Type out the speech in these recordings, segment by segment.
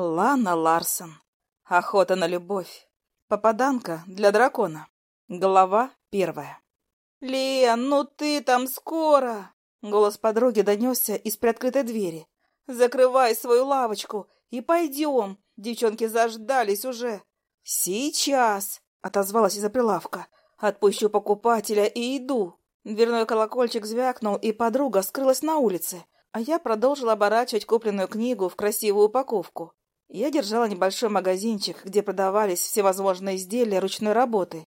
Лана Ларсон. Охота на любовь. Попаданка для дракона. Глава первая. «Лен, ну ты там скоро!» Голос подруги донесся из приоткрытой двери. «Закрывай свою лавочку и пойдем. Девчонки заждались уже». «Сейчас!» — отозвалась из-за прилавка. «Отпущу покупателя и иду». Дверной колокольчик звякнул, и подруга скрылась на улице, а я продолжила оборачивать купленную книгу в красивую упаковку. Я держала небольшой магазинчик, где продавались всевозможные изделия ручной работы,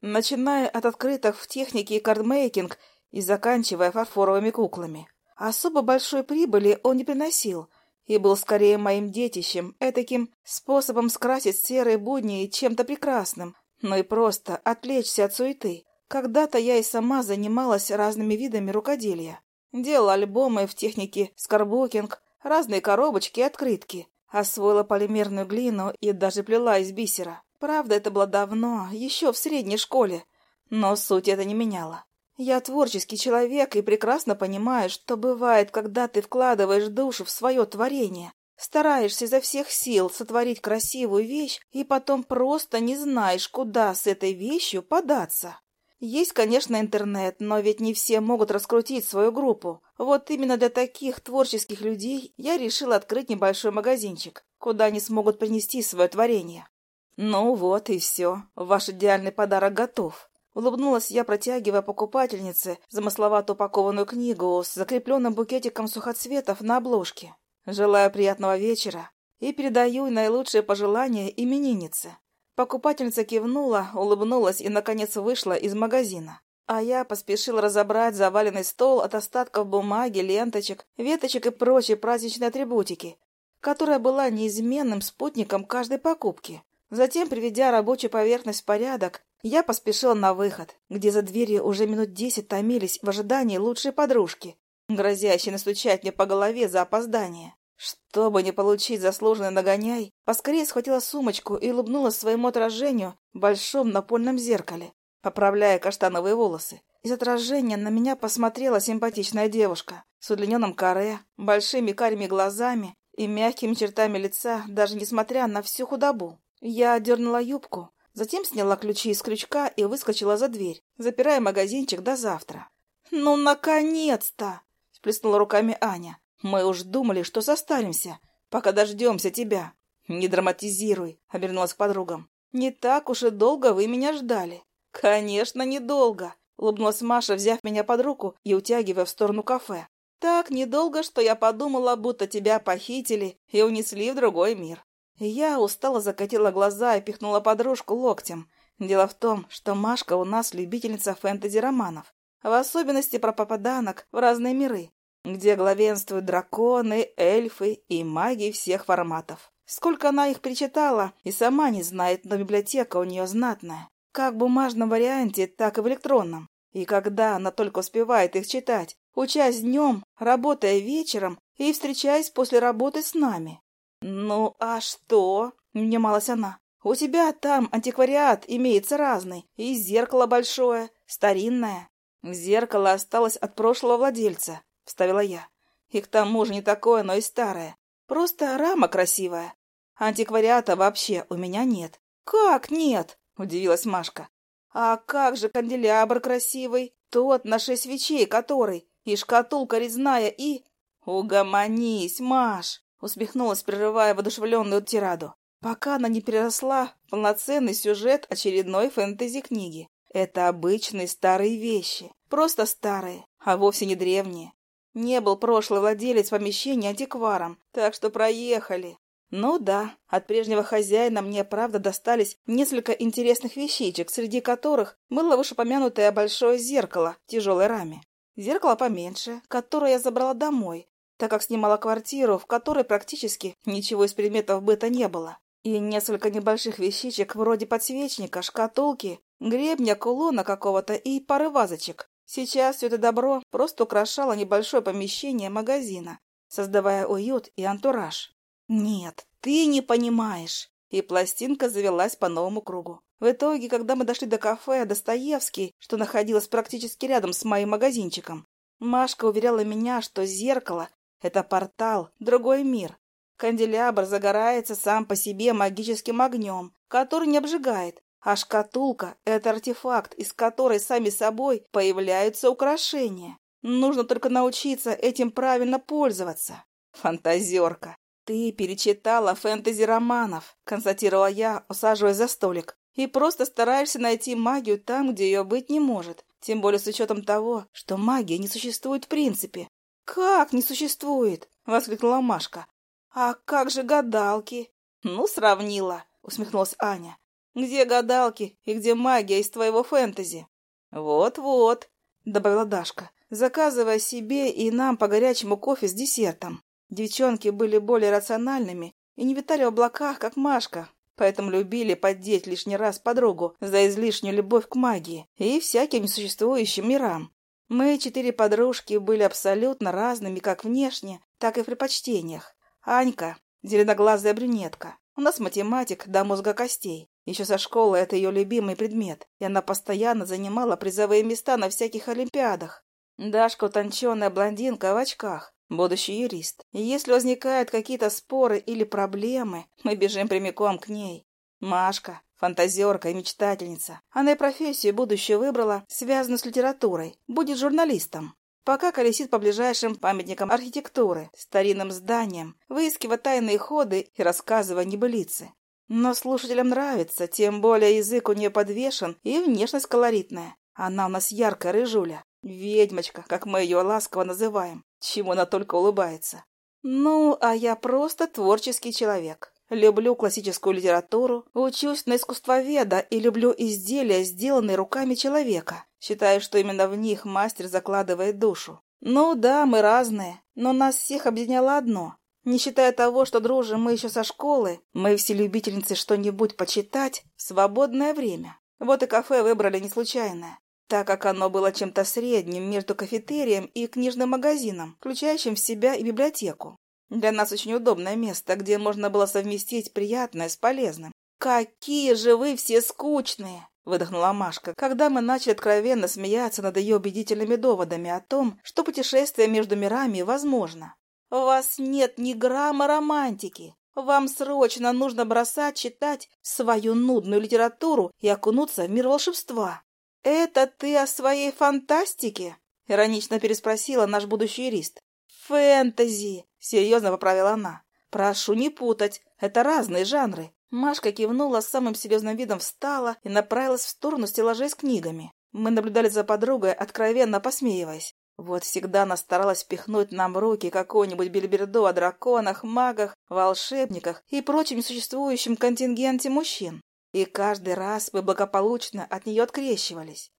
начиная от открытых в технике и кардмейкинг и заканчивая фарфоровыми куклами. Особо большой прибыли он не приносил и был скорее моим детищем, этаким способом скрасить серые будни чем-то прекрасным, но и просто отвлечься от суеты. Когда-то я и сама занималась разными видами рукоделия. Делала альбомы в технике скарбукинг, разные коробочки и открытки, Освоила полимерную глину и даже плела из бисера. Правда, это было давно, еще в средней школе. Но суть это не меняло. Я творческий человек и прекрасно понимаю, что бывает, когда ты вкладываешь душу в свое творение, стараешься изо всех сил сотворить красивую вещь и потом просто не знаешь, куда с этой вещью податься. Есть, конечно, интернет, но ведь не все могут раскрутить свою группу. Вот именно для таких творческих людей я решила открыть небольшой магазинчик, куда они смогут принести свое творение. Ну вот и все. Ваш идеальный подарок готов. Улыбнулась я, протягивая покупательнице замысловато упакованную книгу с закрепленным букетиком сухоцветов на обложке. Желаю приятного вечера и передаю наилучшие пожелания имениннице. Покупательница кивнула, улыбнулась и, наконец, вышла из магазина. А я поспешил разобрать заваленный стол от остатков бумаги, ленточек, веточек и прочей праздничной атрибутики, которая была неизменным спутником каждой покупки. Затем, приведя рабочую поверхность в порядок, я поспешил на выход, где за дверью уже минут десять томились в ожидании лучшей подружки, грозящей настучать мне по голове за опоздание. Чтобы не получить заслуженный нагоняй, поскорее схватила сумочку и улыбнулась своему отражению в большом напольном зеркале, поправляя каштановые волосы. Из отражения на меня посмотрела симпатичная девушка с удлиненным каре, большими карими глазами и мягкими чертами лица, даже несмотря на всю худобу. Я дернула юбку, затем сняла ключи из крючка и выскочила за дверь, запирая магазинчик до завтра. «Ну, наконец-то!» — сплеснула руками Аня. Мы уж думали, что состаримся, пока дождемся тебя. Не драматизируй, — обернулась к подругам. Не так уж и долго вы меня ждали. Конечно, недолго, — улыбнулась Маша, взяв меня под руку и утягивая в сторону кафе. Так недолго, что я подумала, будто тебя похитили и унесли в другой мир. Я устало закатила глаза и пихнула подружку локтем. Дело в том, что Машка у нас любительница фэнтези-романов, в особенности про попаданок в разные миры где главенствуют драконы, эльфы и маги всех форматов. Сколько она их причитала, и сама не знает, но библиотека у нее знатная. Как в бумажном варианте, так и в электронном. И когда она только успевает их читать, учась днем, работая вечером и встречаясь после работы с нами. «Ну, а что?» — внималась она. «У тебя там антиквариат имеется разный, и зеркало большое, старинное. Зеркало осталось от прошлого владельца, — вставила я. «И к тому же не такое, но и старое. Просто рама красивая. Антиквариата вообще у меня нет». «Как нет?» — удивилась Машка. «А как же канделябр красивый? Тот на шесть свечей который, и шкатулка резная, и...» «Угомонись, Маш!» — усмехнулась, прерывая воодушевленную тираду. Пока она не переросла в полноценный сюжет очередной фэнтези-книги. Это обычные старые вещи. Просто старые, а вовсе не древние. Не был прошлый владелец помещения антикваром, так что проехали. Ну да, от прежнего хозяина мне, правда, достались несколько интересных вещичек, среди которых было вышепомянутое большое зеркало в тяжелой раме. Зеркало поменьше, которое я забрала домой, так как снимала квартиру, в которой практически ничего из предметов быта не было. И несколько небольших вещичек вроде подсвечника, шкатулки, гребня, кулона какого-то и пары вазочек. Сейчас все это добро просто украшало небольшое помещение магазина, создавая уют и антураж. «Нет, ты не понимаешь!» И пластинка завелась по новому кругу. В итоге, когда мы дошли до кафе «Достоевский», что находилось практически рядом с моим магазинчиком, Машка уверяла меня, что зеркало — это портал, другой мир. Канделябр загорается сам по себе магическим огнем, который не обжигает, а шкатулка — это артефакт, из которой сами собой появляются украшения. Нужно только научиться этим правильно пользоваться. Фантазерка. Ты перечитала фэнтези романов, констатировала я, усаживаясь за столик, и просто стараешься найти магию там, где ее быть не может. Тем более с учетом того, что магия не существует в принципе. «Как не существует?» — воскликнула Машка. «А как же гадалки?» «Ну, сравнила», — усмехнулась Аня. «Где гадалки и где магия из твоего фэнтези?» «Вот-вот», — добавила Дашка, заказывая себе и нам по горячему кофе с десертом. Девчонки были более рациональными и не витали в облаках, как Машка, поэтому любили поддеть лишний раз подругу за излишнюю любовь к магии и всяким несуществующим мирам. Мы, четыре подружки, были абсолютно разными как внешне, так и в предпочтениях. Анька – зеленоглазая брюнетка. У нас математик до мозга костей. Еще со школы это ее любимый предмет, и она постоянно занимала призовые места на всяких олимпиадах. Дашка – утонченная блондинка в очках, будущий юрист. И если возникают какие-то споры или проблемы, мы бежим прямиком к ней. Машка, фантазерка и мечтательница. Она и профессию будущую выбрала, связанную с литературой. Будет журналистом. Пока колесит по ближайшим памятникам архитектуры, старинным зданиям, выискивая тайные ходы и рассказывая небылицы. Но слушателям нравится, тем более язык у нее подвешен и внешность колоритная. Она у нас яркая рыжуля. Ведьмочка, как мы ее ласково называем чему она только улыбается. Ну, а я просто творческий человек. Люблю классическую литературу, учусь на искусствоведа и люблю изделия, сделанные руками человека. Считаю, что именно в них мастер закладывает душу. Ну да, мы разные, но нас всех объединяло одно. Не считая того, что дружим мы еще со школы, мы все любительницы что-нибудь почитать в свободное время. Вот и кафе выбрали не случайное так как оно было чем-то средним между кафетерием и книжным магазином, включающим в себя и библиотеку. Для нас очень удобное место, где можно было совместить приятное с полезным. «Какие же вы все скучные!» — выдохнула Машка, когда мы начали откровенно смеяться над ее убедительными доводами о том, что путешествие между мирами возможно. «У вас нет ни грамма романтики. Вам срочно нужно бросать читать свою нудную литературу и окунуться в мир волшебства. «Это ты о своей фантастике?» — иронично переспросила наш будущий юрист. «Фэнтези!» — серьезно поправила она. «Прошу не путать, это разные жанры». Машка кивнула, с самым серьезным видом встала и направилась в сторону стеллажей с книгами. Мы наблюдали за подругой, откровенно посмеиваясь. Вот всегда она старалась пихнуть нам руки какую-нибудь бельберду о драконах, магах, волшебниках и прочем несуществующем контингенте мужчин и каждый раз мы благополучно от нее открещивались.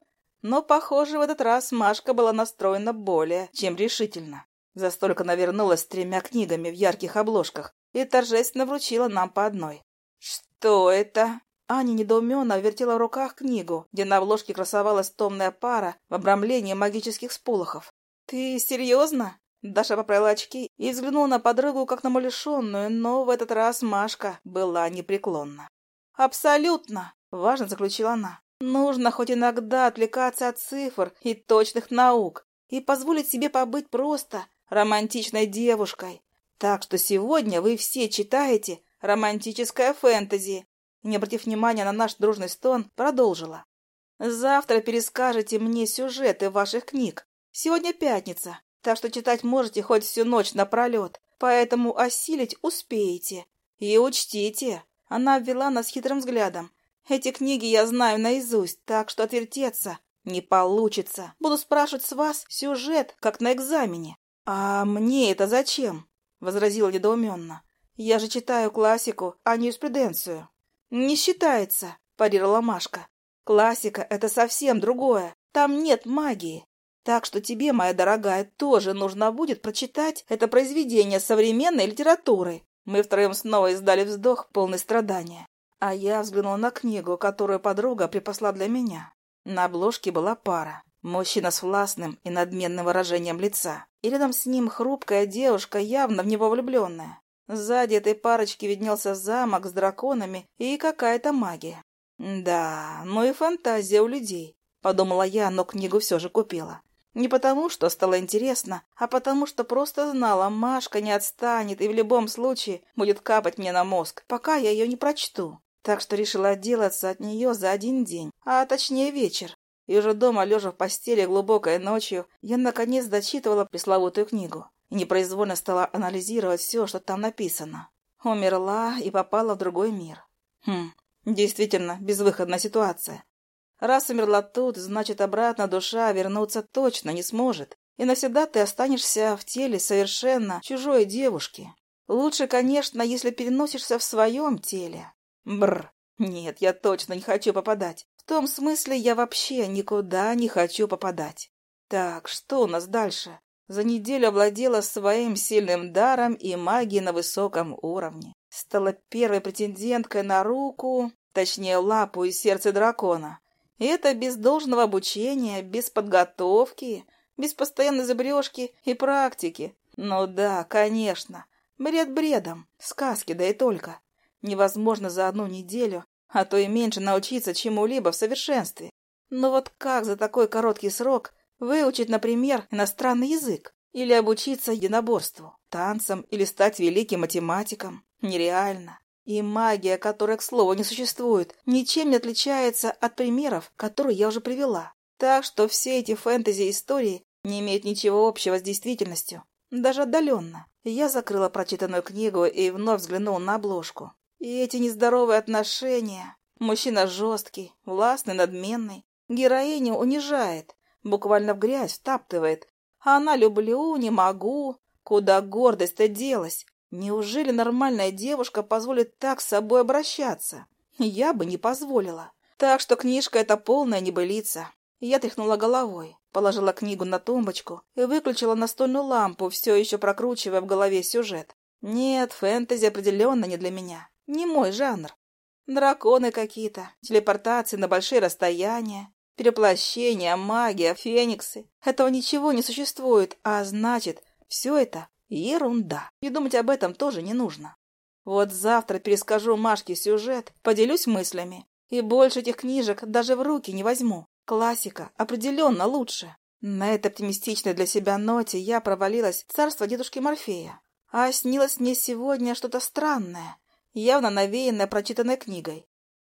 Но, похоже, в этот раз Машка была настроена более чем решительно. За столько навернулась с тремя книгами в ярких обложках и торжественно вручила нам по одной. «Что это?» Аня недоуменно вертела в руках книгу, где на обложке красовалась томная пара в обрамлении магических сполохов. «Ты серьезно?» Даша поправила очки и взглянула на подругу, как на умалишенную, но в этот раз Машка была непреклонна. «Абсолютно!» — важно заключила она. «Нужно хоть иногда отвлекаться от цифр и точных наук и позволить себе побыть просто романтичной девушкой. Так что сегодня вы все читаете романтическое фэнтези». Не обратив внимания на наш дружный стон, продолжила. «Завтра перескажете мне сюжеты ваших книг. Сегодня пятница, так что читать можете хоть всю ночь напролет, поэтому осилить успеете. И учтите, она ввела нас хитрым взглядом. Эти книги я знаю наизусть, так что отвертеться не получится. Буду спрашивать с вас сюжет, как на экзамене. А мне это зачем? Возразила недоуменно. Я же читаю классику, а не юриспруденцию. Не считается, парировала Машка. Классика — это совсем другое. Там нет магии. Так что тебе, моя дорогая, тоже нужно будет прочитать это произведение современной литературы. Мы втроем снова издали вздох, полный страдания. А я взглянула на книгу, которую подруга припасла для меня. На обложке была пара. Мужчина с властным и надменным выражением лица. И рядом с ним хрупкая девушка, явно в него влюбленная. Сзади этой парочки виднелся замок с драконами и какая-то магия. Да, ну и фантазия у людей, подумала я, но книгу все же купила. Не потому, что стало интересно, а потому, что просто знала, Машка не отстанет и в любом случае будет капать мне на мозг, пока я ее не прочту. Так что решила отделаться от нее за один день, а точнее вечер. И уже дома, лежа в постели глубокой ночью, я наконец дочитывала пресловутую книгу непроизвольно стала анализировать все, что там написано. Умерла и попала в другой мир. Хм, действительно, безвыходная ситуация. Раз умерла тут, значит, обратно душа вернуться точно не сможет. И навсегда ты останешься в теле совершенно чужой девушки. Лучше, конечно, если переносишься в своем теле. Бр. Нет, я точно не хочу попадать. В том смысле, я вообще никуда не хочу попадать. Так, что у нас дальше? За неделю овладела своим сильным даром и магией на высоком уровне. Стала первой претенденткой на руку, точнее лапу и сердце дракона. И это без должного обучения, без подготовки, без постоянной забрешки и практики. Ну да, конечно, бред бредом, сказки да и только. Невозможно за одну неделю, а то и меньше научиться чему-либо в совершенстве. Но вот как за такой короткий срок выучить, например, иностранный язык? Или обучиться единоборству, танцам или стать великим математиком? Нереально. И магия, которая, к слову, не существует, ничем не отличается от примеров, которые я уже привела. Так что все эти фэнтези-истории не имеют ничего общего с действительностью, даже отдаленно. Я закрыла прочитанную книгу и вновь взглянула на обложку. И эти нездоровые отношения. Мужчина жесткий, властный, надменный. Героиню унижает, буквально в грязь втаптывает. А она люблю, не могу. Куда гордость-то делась? Неужели нормальная девушка позволит так с собой обращаться? Я бы не позволила. Так что книжка — это полная небылица. Я тряхнула головой, положила книгу на тумбочку и выключила настольную лампу, все еще прокручивая в голове сюжет. Нет, фэнтези определенно не для меня. Не мой жанр. Драконы какие-то, телепортации на большие расстояния, переплощения, магия, фениксы. Этого ничего не существует, а значит, все это ерунда. И думать об этом тоже не нужно. Вот завтра перескажу Машке сюжет, поделюсь мыслями. И больше этих книжек даже в руки не возьму. Классика определенно лучше. На этой оптимистичной для себя ноте я провалилась в царство дедушки Морфея. А снилось мне сегодня что-то странное, явно навеянная прочитанной книгой.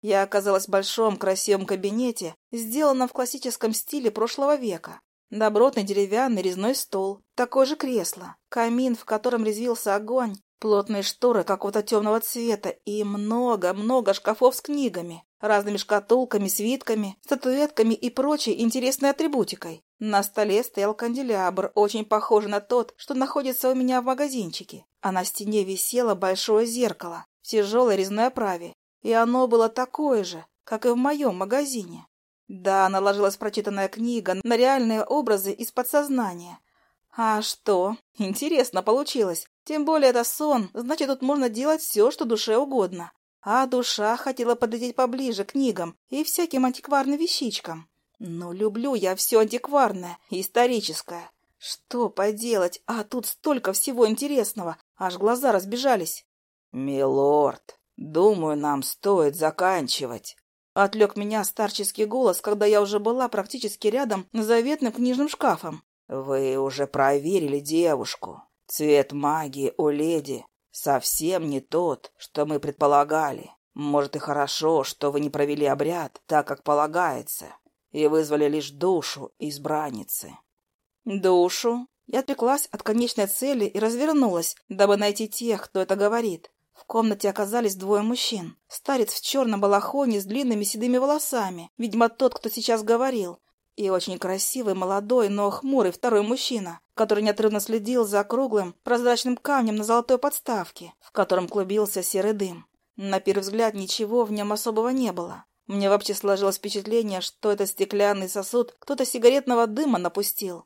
Я оказалась в большом красивом кабинете, сделанном в классическом стиле прошлого века. Добротный деревянный резной стол, такое же кресло, камин, в котором резвился огонь, плотные шторы какого-то темного цвета и много-много шкафов с книгами, разными шкатулками, свитками, статуэтками и прочей интересной атрибутикой. На столе стоял канделябр, очень похожий на тот, что находится у меня в магазинчике, а на стене висело большое зеркало, в тяжелой резной оправе, и оно было такое же, как и в моем магазине. Да, наложилась прочитанная книга на реальные образы из подсознания. А что? Интересно получилось. Тем более это сон, значит, тут можно делать все, что душе угодно. А душа хотела подойти поближе к книгам и всяким антикварным вещичкам. Но люблю я все антикварное и историческое. Что поделать, а тут столько всего интересного, аж глаза разбежались. «Милорд, думаю, нам стоит заканчивать», — отвлек меня старческий голос, когда я уже была практически рядом с заветным книжным шкафом. «Вы уже проверили девушку. Цвет магии у леди совсем не тот, что мы предполагали. Может, и хорошо, что вы не провели обряд так, как полагается, и вызвали лишь душу избранницы». «Душу?» Я отвлеклась от конечной цели и развернулась, дабы найти тех, кто это говорит. В комнате оказались двое мужчин. Старец в черном балахоне с длинными седыми волосами, видимо, тот, кто сейчас говорил, и очень красивый, молодой, но хмурый второй мужчина, который неотрывно следил за круглым, прозрачным камнем на золотой подставке, в котором клубился серый дым. На первый взгляд ничего в нем особого не было. Мне вообще сложилось впечатление, что этот стеклянный сосуд кто-то сигаретного дыма напустил.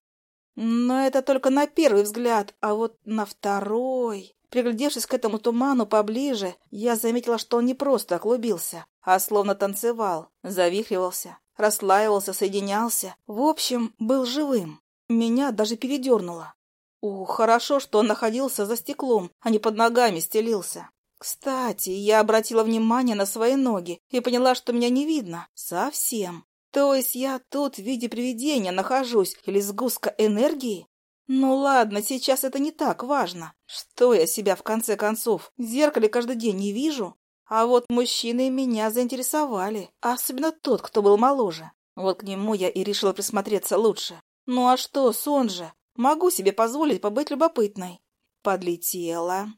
Но это только на первый взгляд, а вот на второй... Приглядевшись к этому туману поближе, я заметила, что он не просто оклубился, а словно танцевал, завихривался, расслаивался, соединялся. В общем, был живым. Меня даже передернуло. Ух, хорошо, что он находился за стеклом, а не под ногами стелился. Кстати, я обратила внимание на свои ноги и поняла, что меня не видно. Совсем. То есть я тут в виде привидения нахожусь или сгустка энергии? Ну ладно, сейчас это не так важно. Что я себя в конце концов в зеркале каждый день не вижу? А вот мужчины меня заинтересовали, особенно тот, кто был моложе. Вот к нему я и решила присмотреться лучше. Ну а что, сон же. Могу себе позволить побыть любопытной. Подлетела.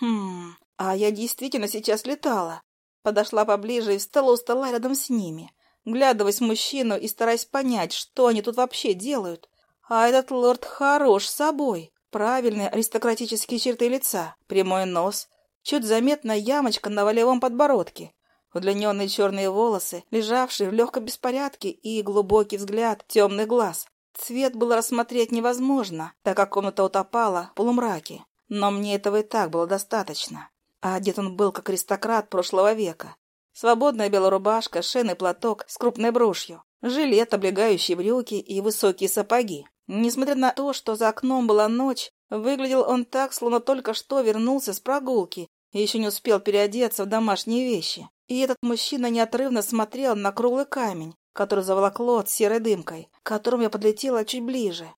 Хм, а я действительно сейчас летала. Подошла поближе и встала у стола рядом с ними, глядываясь в мужчину и стараясь понять, что они тут вообще делают. А этот лорд хорош собой. Правильные аристократические черты лица, прямой нос, чуть заметная ямочка на волевом подбородке, удлиненные черные волосы, лежавшие в легком беспорядке и глубокий взгляд темных глаз. Цвет было рассмотреть невозможно, так как комната утопала в полумраке. Но мне этого и так было достаточно. А одет он был как аристократ прошлого века. Свободная белая рубашка, шейный платок с крупной брошью, жилет, облегающие брюки и высокие сапоги. Несмотря на то, что за окном была ночь, выглядел он так, словно только что вернулся с прогулки и еще не успел переодеться в домашние вещи. И этот мужчина неотрывно смотрел на круглый камень, который заволокло от серой дымкой, к которому я подлетела чуть ближе.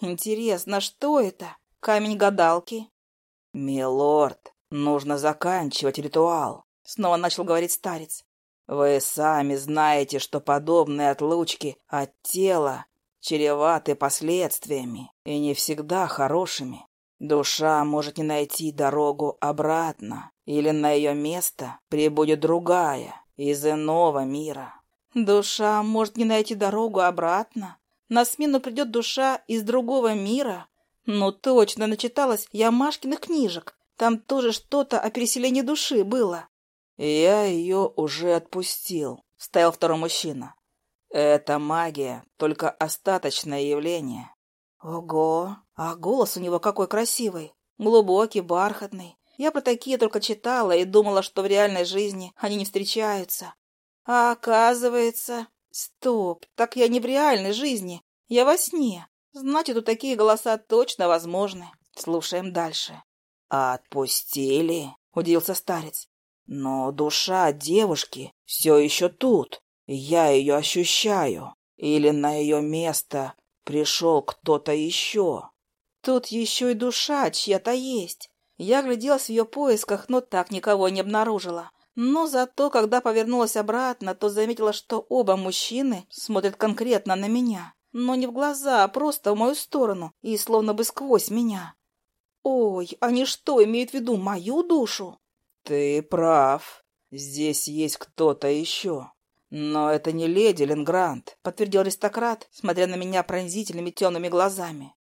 Интересно, что это? Камень гадалки? «Милорд, нужно заканчивать ритуал», — снова начал говорить старец. «Вы сами знаете, что подобные отлучки от тела чреваты последствиями и не всегда хорошими. Душа может не найти дорогу обратно, или на ее место прибудет другая, из иного мира. Душа может не найти дорогу обратно? На смену придет душа из другого мира? Ну, точно, начиталась я Машкиных книжек. Там тоже что-то о переселении души было. Я ее уже отпустил, стоял второй мужчина. Это магия, только остаточное явление. Ого, а голос у него какой красивый, глубокий, бархатный. Я про такие только читала и думала, что в реальной жизни они не встречаются. А оказывается... Стоп, так я не в реальной жизни, я во сне. Значит, у такие голоса точно возможны. Слушаем дальше. «Отпустили?» — удивился старец. «Но душа девушки все еще тут. Я ее ощущаю. Или на ее место пришел кто-то еще?» «Тут еще и душа чья-то есть. Я гляделась в ее поисках, но так никого не обнаружила. Но зато, когда повернулась обратно, то заметила, что оба мужчины смотрят конкретно на меня. Но не в глаза, а просто в мою сторону и словно бы сквозь меня. Ой, они что, имеют в виду мою душу? Ты прав. Здесь есть кто-то еще. Но это не леди Ленгрант, подтвердил аристократ, смотря на меня пронзительными темными глазами.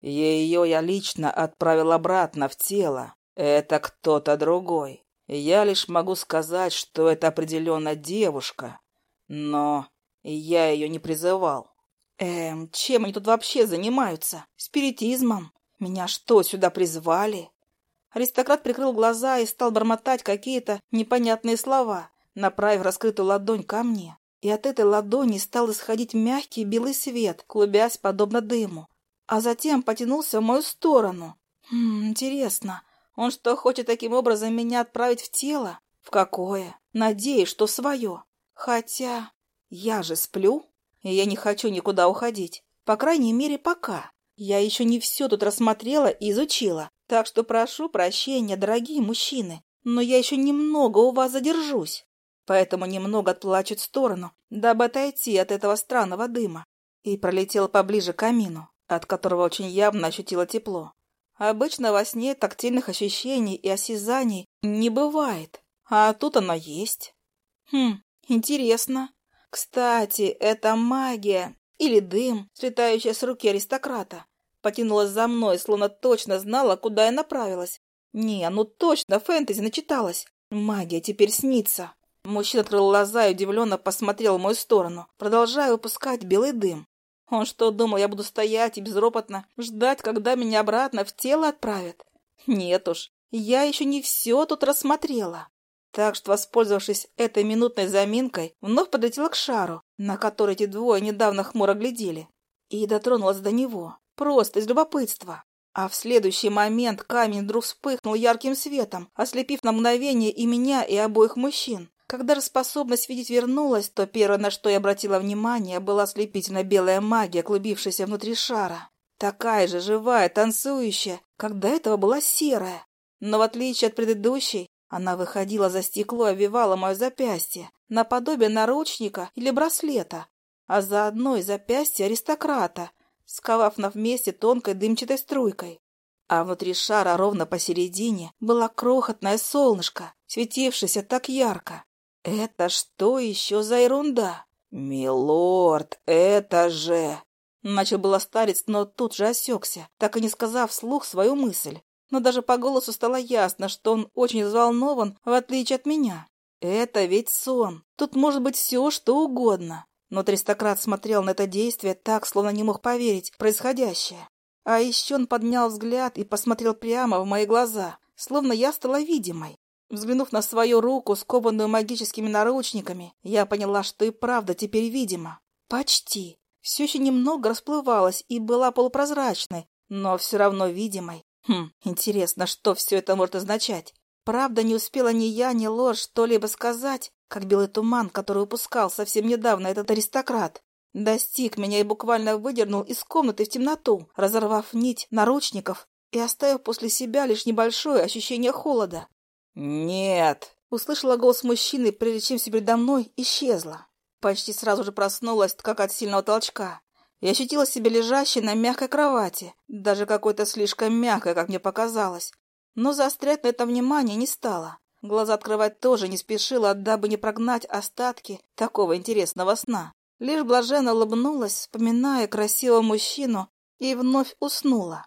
Ее я лично отправил обратно в тело. Это кто-то другой. Я лишь могу сказать, что это определенно девушка, но я ее не призывал. Эм, чем они тут вообще занимаются? Спиритизмом? Меня что, сюда призвали? Аристократ прикрыл глаза и стал бормотать какие-то непонятные слова, направив раскрытую ладонь ко мне. И от этой ладони стал исходить мягкий белый свет, клубясь подобно дыму. А затем потянулся в мою сторону. Хм, интересно, он что, хочет таким образом меня отправить в тело? В какое? Надеюсь, что свое. Хотя я же сплю, и я не хочу никуда уходить. По крайней мере, пока. Я еще не все тут рассмотрела и изучила. Так что прошу прощения, дорогие мужчины, но я еще немного у вас задержусь. Поэтому немного отплачу в сторону, дабы отойти от этого странного дыма. И пролетел поближе к камину, от которого очень явно ощутила тепло. Обычно во сне тактильных ощущений и осязаний не бывает, а тут оно есть. Хм, интересно. Кстати, это магия или дым, слетающий с руки аристократа. Потянулась за мной, словно точно знала, куда я направилась. Не, ну точно, фэнтези начиталась. Магия теперь снится. Мужчина открыл глаза и удивленно посмотрел в мою сторону, продолжая выпускать белый дым. Он что, думал, я буду стоять и безропотно ждать, когда меня обратно в тело отправят? Нет уж, я еще не все тут рассмотрела. Так что, воспользовавшись этой минутной заминкой, вновь подлетела к шару, на который эти двое недавно хмуро глядели, и дотронулась до него, просто из любопытства. А в следующий момент камень вдруг вспыхнул ярким светом, ослепив на мгновение и меня, и обоих мужчин. Когда же способность видеть вернулась, то первое, на что я обратила внимание, была ослепительно белая магия, клубившаяся внутри шара. Такая же живая, танцующая, как до этого была серая. Но в отличие от предыдущей, она выходила за стекло и обвивала мое запястье, наподобие наручника или браслета, а заодно и запястье аристократа, сковав на вместе тонкой дымчатой струйкой. А внутри шара ровно посередине было крохотное солнышко, светившееся так ярко. Это что еще за ерунда? «Милорд, это же...» Начал было старец, но тут же осекся, так и не сказав вслух свою мысль. Но даже по голосу стало ясно, что он очень взволнован, в отличие от меня. Это ведь сон. Тут может быть все, что угодно. Но аристократ смотрел на это действие так, словно не мог поверить в происходящее. А еще он поднял взгляд и посмотрел прямо в мои глаза, словно я стала видимой. Взглянув на свою руку, скованную магическими наручниками, я поняла, что и правда теперь видима. Почти все еще немного расплывалась и была полупрозрачной, но все равно видимой. Хм, интересно, что все это может означать? Правда, не успела ни я, ни ложь что-либо сказать, как белый туман, который упускал совсем недавно этот аристократ, достиг меня и буквально выдернул из комнаты в темноту, разорвав нить наручников и оставив после себя лишь небольшое ощущение холода. «Нет!» — услышала голос мужчины, все передо мной исчезла. Почти сразу же проснулась, как от сильного толчка. Я ощутила себя лежащей на мягкой кровати, даже какой-то слишком мягкой, как мне показалось. Но заострять на это внимание не стала. Глаза открывать тоже не спешила, дабы не прогнать остатки такого интересного сна. Лишь блаженно улыбнулась, вспоминая красивого мужчину, и вновь уснула.